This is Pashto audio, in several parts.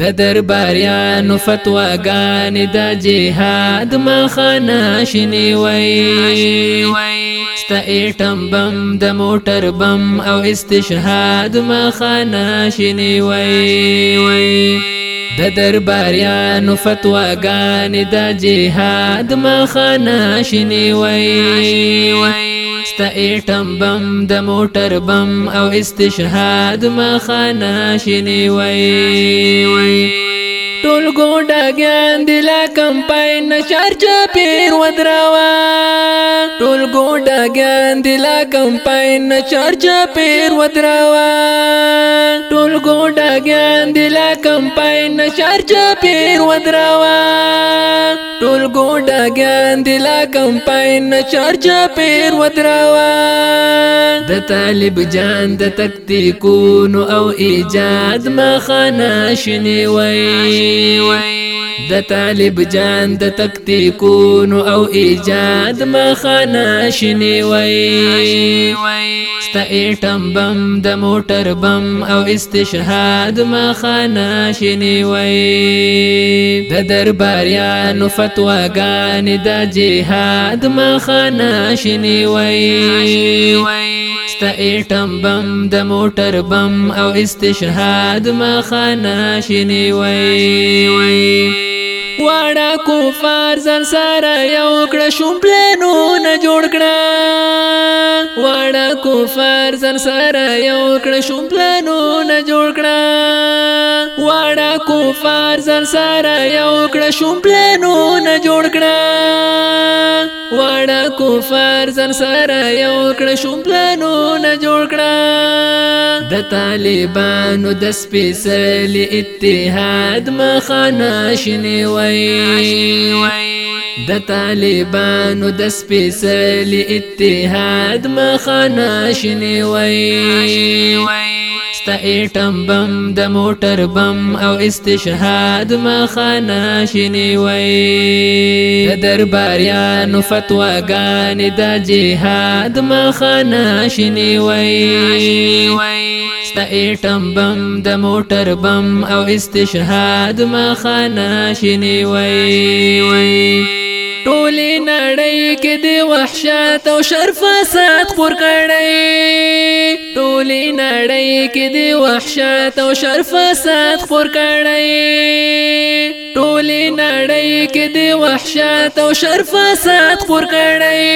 د درباریانو فتواګان د جهاد مخانه شنی وای ست ایټم بم د موټر بم او استشهاد مخانه شنی وای د درباریانو فتواګان د جهاد مخانه شنی وای ست ایټم بم د موټر بم او استشهاد مخانه شنی وای ټول ګوډا ګان د لا کمپاین نشار چې پیر ودراوا ټول ګوډا ګان د لا کمپاین نشار چې پیر ودراوا ټول ګوډا ګان د لا کمپاین نشار چې ډیر ودراوا ټول ګوډا ګان دی لا کمپاین نه چارچا پیر ودراوا د طالب جان د تکتیکونو او ایجاد ما خانه شنی وای د طالب جان د تکتیکونو او ایجاد مخانه شنی وای ست ایټم بم د موټر بم او استشهاد مخانه شنی وای د درباریانو فتواګان د جهاد مخانه شنی وای ست ایټم بم د موټر بم او استشهاد مخانه شنی وای واړه کفار ځان سره یو کړه شومپلې نو نه جوړ کړه واړه کفار ځان سره یو کړه شومپلې نو نه جوړ کړه واړه کفار ځان سره یو کړه شومپلې نو نه جوړ کړه وړه کفار زن سره یو کړه شوم پلانونه جوړ کړه د طالبانو د سپېڅلي اتحاد مخه ناشنې وای د طالبانو د سپېڅلي اتحاد مخه ناشنې وای ستا ایټم بم د موټر بم او استشهاد ما خانه شینی وای د درباریانو فتواګان د جهاد ما خانه شینی وای ستا ایټم بم د موټر بم او استشهاد ما خانه شینی وای ټولې نړۍ کې د وحشت او شر فساد خور کړی ټولې نړۍ کې د وحشت او شر فساد خور کړی ټولې نړۍ کې د وحشت او شر فساد خور کړی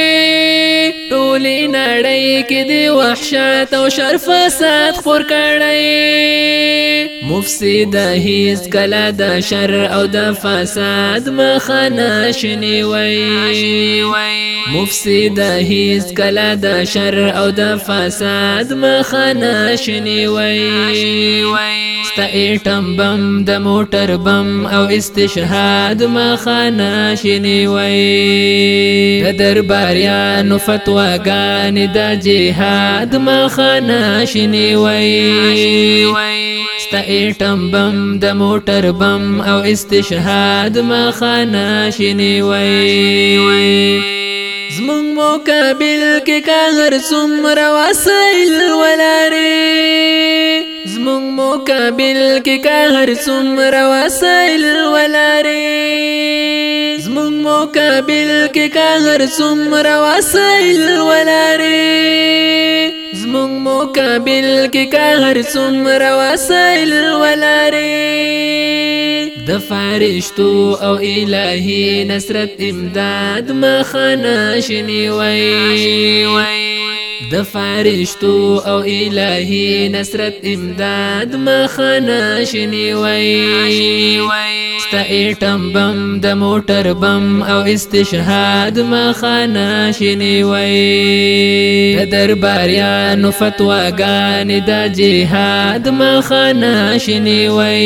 ټولې نړۍ کې د وحشت او شر فساد خور کړی مفسد هیڅ کله د شر او د فساد مخ نه شنی وای مفسد هیڅ کله د شر او د فساد مخه نشنی وای ستا ایټم بم د موټر بم او استشهاد مخه نشنی وای د درباریانو فتواګان د جهاد مخه نشنی وای ستا ایټم بم د موټر بم او استشهاد مخه نشنی وای زمون مقابل کې کاغر څومره وسایل ولري زمون مقابل کې کاغر څومره وسایل ولري زمون مقابل کې کاغر څومره وسایل ولري زمون مقابل کې که هر څومره وسایل ولري د فرشتو او الهي نصرت امداد مخ نه شنی وای د فرشتو او الهي نصرت امداد مخنا شنی وای ست ایټم بم د موټر بم او استشهاد مخنا شنی وای د درباریانو فتواګان د جهاد مخنا شنی وای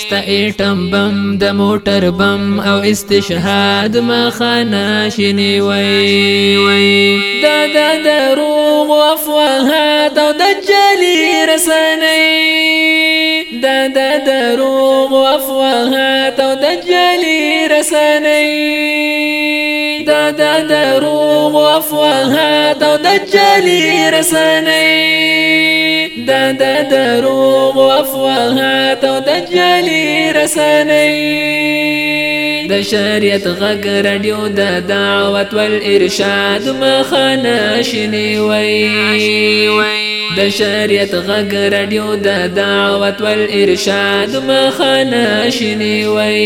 ست ایټم بم د موټر بم او استشهاد مخنا شنی وای د دروغ او افواهات او دجلی رسنۍ د د دروغ او افواهات او دجلی رسنۍ د د دروغ او افواهات او دجلی رسنۍ د د دروغ او افواهات او دجلی رسنۍ د شریعت غږ رادیو د دعوت والارشاد مخانه شنی وی د شریعت غږ رادیو د دعوت والارشاد مخانه شنی وی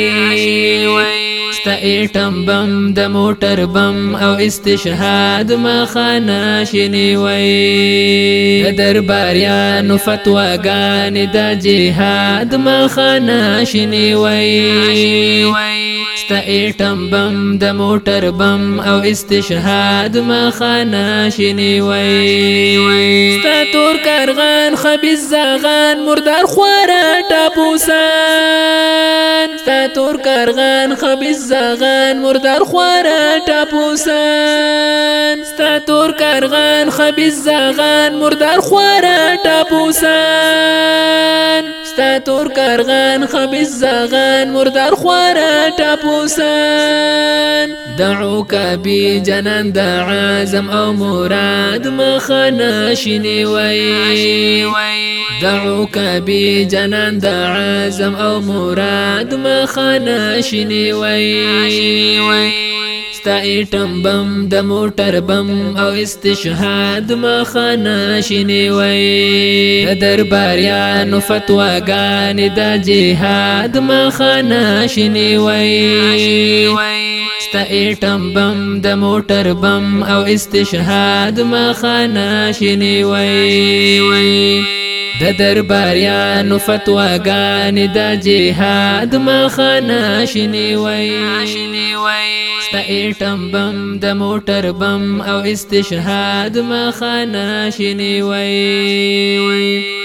ستا ایټم بم د موټر بم او استشهاد ما خانه شنی وای درباریانو فتواګان د جهاد ما خانه شنی وای ستا ایټم بم د موټر بم او استشهاد ما خانه شنی وای تور کارغان خبيز زاغان مردار خوارا ټاپوسان ستا تور کارغان خبيز زاغان مردار خوارا ټاپوسان ستا تور کارغان خبيز زاغان مردار خوارا ټاپوسان ستا تور کارغان خبيز زاغان مردار خوارا ټاپوسان دعوك بجنان د عزم او مراد مخ نشینه وای دعوك بي جنان د عزم او مراد ما خانه شنی وای ستا ایټم بم د موټر بم او استشهاد ما خانه شنی وای درباریانو فتواګان د جهاد ما خانه شنی وای شته ایټم بم د موټر بم او استشهاد مخانه شنی وای د درباریانو فتواګانې د جهاد مخانه شنی وای شته ایټم بم د موټر بم او استشهاد مخانه شنی وای